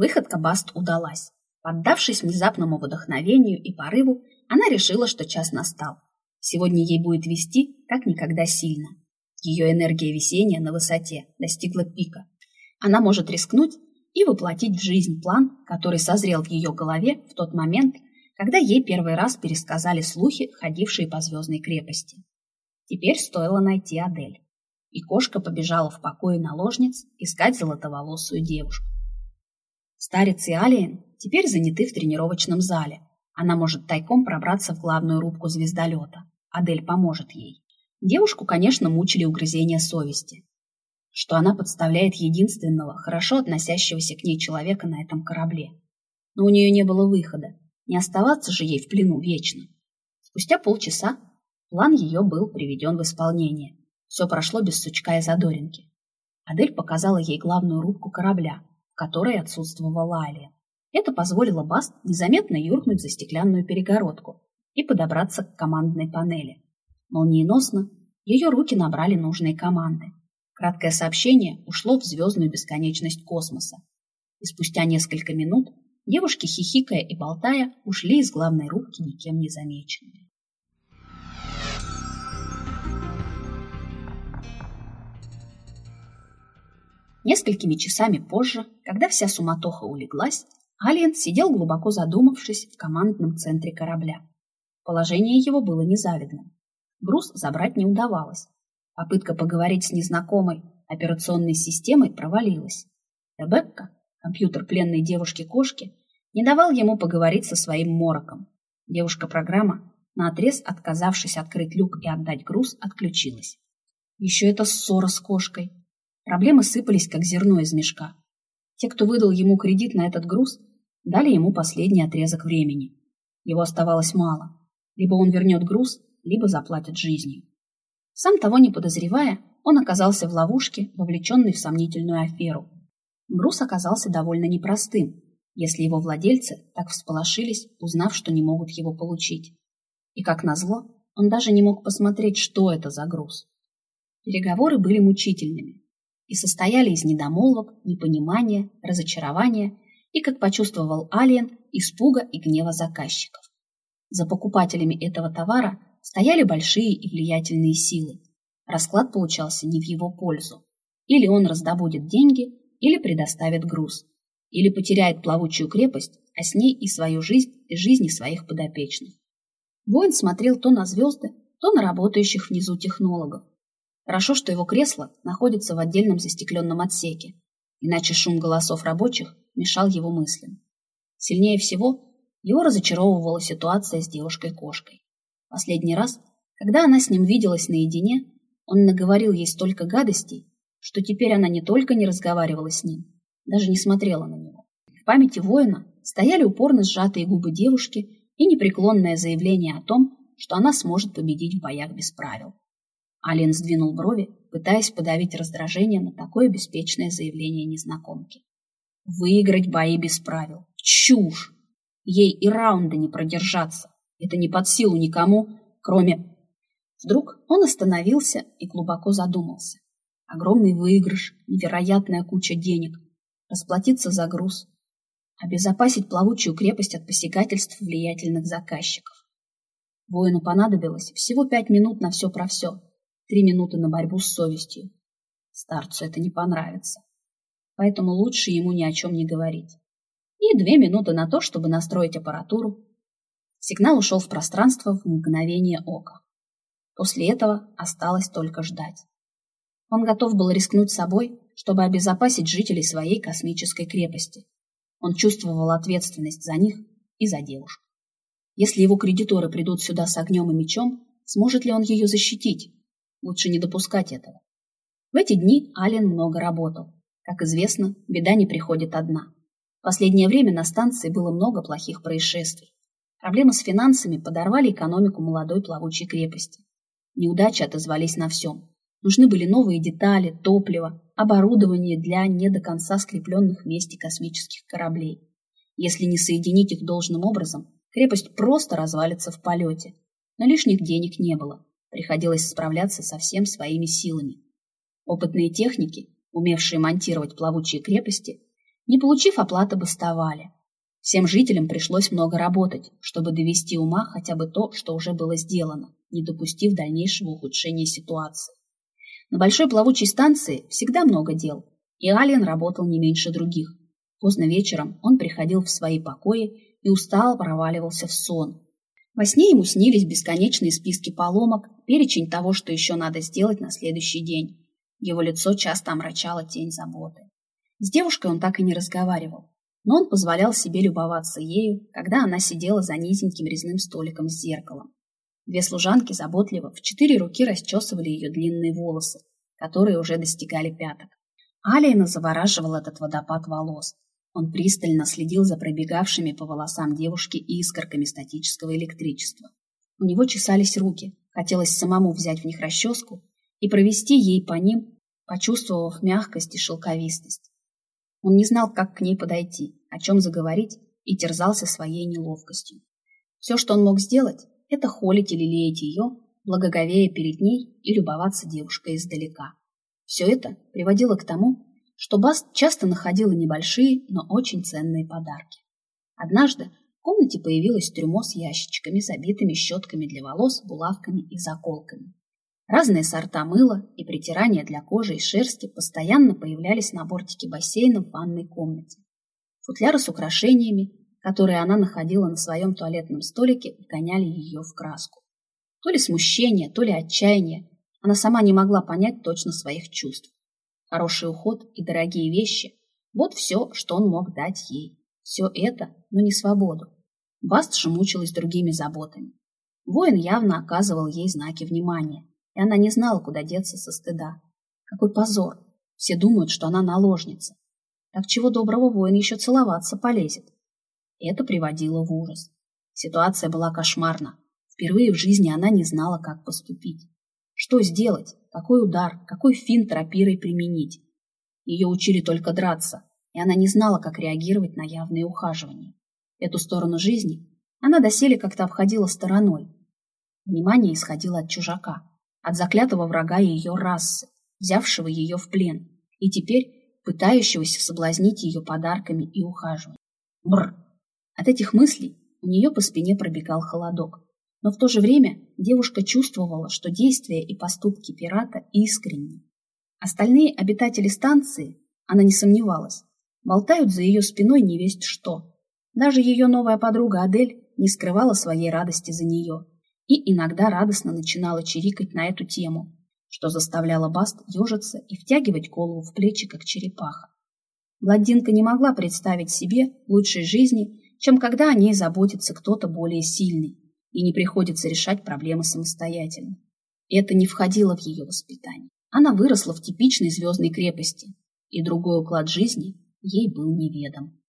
Выходка Баст удалась. Поддавшись внезапному вдохновению и порыву, она решила, что час настал. Сегодня ей будет вести как никогда сильно. Ее энергия весения на высоте достигла пика. Она может рискнуть и воплотить в жизнь план, который созрел в ее голове в тот момент, когда ей первый раз пересказали слухи, ходившие по звездной крепости. Теперь стоило найти Адель. И кошка побежала в покое наложниц искать золотоволосую девушку. Старец и Алиен теперь заняты в тренировочном зале. Она может тайком пробраться в главную рубку звездолета. Адель поможет ей. Девушку, конечно, мучили угрызения совести, что она подставляет единственного, хорошо относящегося к ней человека на этом корабле. Но у нее не было выхода, не оставаться же ей в плену вечно. Спустя полчаса план ее был приведен в исполнение. Все прошло без сучка и задоринки. Адель показала ей главную рубку корабля, которой отсутствовала Алия. Это позволило Баст незаметно юркнуть за стеклянную перегородку и подобраться к командной панели. Молниеносно ее руки набрали нужные команды. Краткое сообщение ушло в звездную бесконечность космоса. И спустя несколько минут девушки, хихикая и болтая, ушли из главной рубки никем не замеченные. Несколькими часами позже, когда вся суматоха улеглась, Алиен сидел глубоко задумавшись в командном центре корабля. Положение его было незавидным. Груз забрать не удавалось. Попытка поговорить с незнакомой операционной системой провалилась. Ребекка, компьютер пленной девушки-кошки, не давал ему поговорить со своим мороком. Девушка-программа, наотрез отказавшись открыть люк и отдать груз, отключилась. Еще это ссора с кошкой. Проблемы сыпались, как зерно из мешка. Те, кто выдал ему кредит на этот груз, дали ему последний отрезок времени. Его оставалось мало. Либо он вернет груз, либо заплатят жизнью. Сам того не подозревая, он оказался в ловушке, вовлеченной в сомнительную аферу. Груз оказался довольно непростым, если его владельцы так всполошились, узнав, что не могут его получить. И, как назло, он даже не мог посмотреть, что это за груз. Переговоры были мучительными и состояли из недомолвок, непонимания, разочарования и, как почувствовал Алиен, испуга и гнева заказчиков. За покупателями этого товара стояли большие и влиятельные силы. Расклад получался не в его пользу. Или он раздобудет деньги, или предоставит груз. Или потеряет плавучую крепость, а с ней и свою жизнь, и жизни своих подопечных. Воин смотрел то на звезды, то на работающих внизу технологов. Хорошо, что его кресло находится в отдельном застекленном отсеке, иначе шум голосов рабочих мешал его мыслям. Сильнее всего его разочаровывала ситуация с девушкой-кошкой. Последний раз, когда она с ним виделась наедине, он наговорил ей столько гадостей, что теперь она не только не разговаривала с ним, даже не смотрела на него. В памяти воина стояли упорно сжатые губы девушки и непреклонное заявление о том, что она сможет победить в боях без правил. Ален сдвинул брови, пытаясь подавить раздражение на такое беспечное заявление незнакомки. Выиграть бои без правил. Чушь! Ей и раунда не продержаться. Это не под силу никому, кроме... Вдруг он остановился и глубоко задумался. Огромный выигрыш, невероятная куча денег, расплатиться за груз, обезопасить плавучую крепость от посягательств влиятельных заказчиков. Воину понадобилось всего пять минут на все про все, три минуты на борьбу с совестью. Старцу это не понравится, поэтому лучше ему ни о чем не говорить и две минуты на то, чтобы настроить аппаратуру. Сигнал ушел в пространство в мгновение ока. После этого осталось только ждать. Он готов был рискнуть собой, чтобы обезопасить жителей своей космической крепости. Он чувствовал ответственность за них и за девушку. Если его кредиторы придут сюда с огнем и мечом, сможет ли он ее защитить? Лучше не допускать этого. В эти дни Ален много работал. Как известно, беда не приходит одна. В последнее время на станции было много плохих происшествий. Проблемы с финансами подорвали экономику молодой плавучей крепости. Неудачи отозвались на всем. Нужны были новые детали, топливо, оборудование для не до конца скрепленных вместе космических кораблей. Если не соединить их должным образом, крепость просто развалится в полете. Но лишних денег не было. Приходилось справляться со всем своими силами. Опытные техники, умевшие монтировать плавучие крепости, Не получив оплаты, бастовали. Всем жителям пришлось много работать, чтобы довести ума хотя бы то, что уже было сделано, не допустив дальнейшего ухудшения ситуации. На большой плавучей станции всегда много дел, и Алиен работал не меньше других. Поздно вечером он приходил в свои покои и устало проваливался в сон. Во сне ему снились бесконечные списки поломок, перечень того, что еще надо сделать на следующий день. Его лицо часто омрачало тень заботы. С девушкой он так и не разговаривал, но он позволял себе любоваться ею, когда она сидела за низеньким резным столиком с зеркалом. Две служанки заботливо в четыре руки расчесывали ее длинные волосы, которые уже достигали пяток. Алиена завораживал этот водопад волос. Он пристально следил за пробегавшими по волосам девушки искорками статического электричества. У него чесались руки, хотелось самому взять в них расческу и провести ей по ним, почувствовав мягкость и шелковистость. Он не знал, как к ней подойти, о чем заговорить, и терзался своей неловкостью. Все, что он мог сделать, это холить или леять ее, благоговея перед ней и любоваться девушкой издалека. Все это приводило к тому, что Баст часто находила небольшие, но очень ценные подарки. Однажды в комнате появилось трюмо с ящичками, забитыми щетками для волос, булавками и заколками. Разные сорта мыла и притирания для кожи и шерсти постоянно появлялись на бортике бассейна в ванной комнате. Футляры с украшениями, которые она находила на своем туалетном столике, гоняли ее в краску. То ли смущение, то ли отчаяние, она сама не могла понять точно своих чувств. Хороший уход и дорогие вещи – вот все, что он мог дать ей. Все это, но не свободу. Баст же мучилась другими заботами. Воин явно оказывал ей знаки внимания, и она не знала, куда деться со стыда. Какой позор! Все думают, что она наложница. Так чего доброго воин еще целоваться полезет. Это приводило в ужас. Ситуация была кошмарна. Впервые в жизни она не знала, как поступить. Что сделать? Какой удар? Какой финт рапирой применить? Ее учили только драться, и она не знала, как реагировать на явные ухаживания. Эту сторону жизни она доселе как-то обходила стороной. Внимание исходило от чужака, от заклятого врага ее расы, взявшего ее в плен, и теперь пытающегося соблазнить ее подарками и ухаживанием. Бррр! От этих мыслей у нее по спине пробегал холодок. Но в то же время девушка чувствовала, что действия и поступки пирата искренни. Остальные обитатели станции, она не сомневалась, болтают за ее спиной невесть что. Даже ее новая подруга Адель не скрывала своей радости за нее и иногда радостно начинала чирикать на эту тему, что заставляло Баст ежиться и втягивать голову в плечи, как черепаха. Блондинка не могла представить себе лучшей жизни, чем когда о ней заботится кто-то более сильный, и не приходится решать проблемы самостоятельно. Это не входило в ее воспитание. Она выросла в типичной звездной крепости, и другой уклад жизни ей был неведом.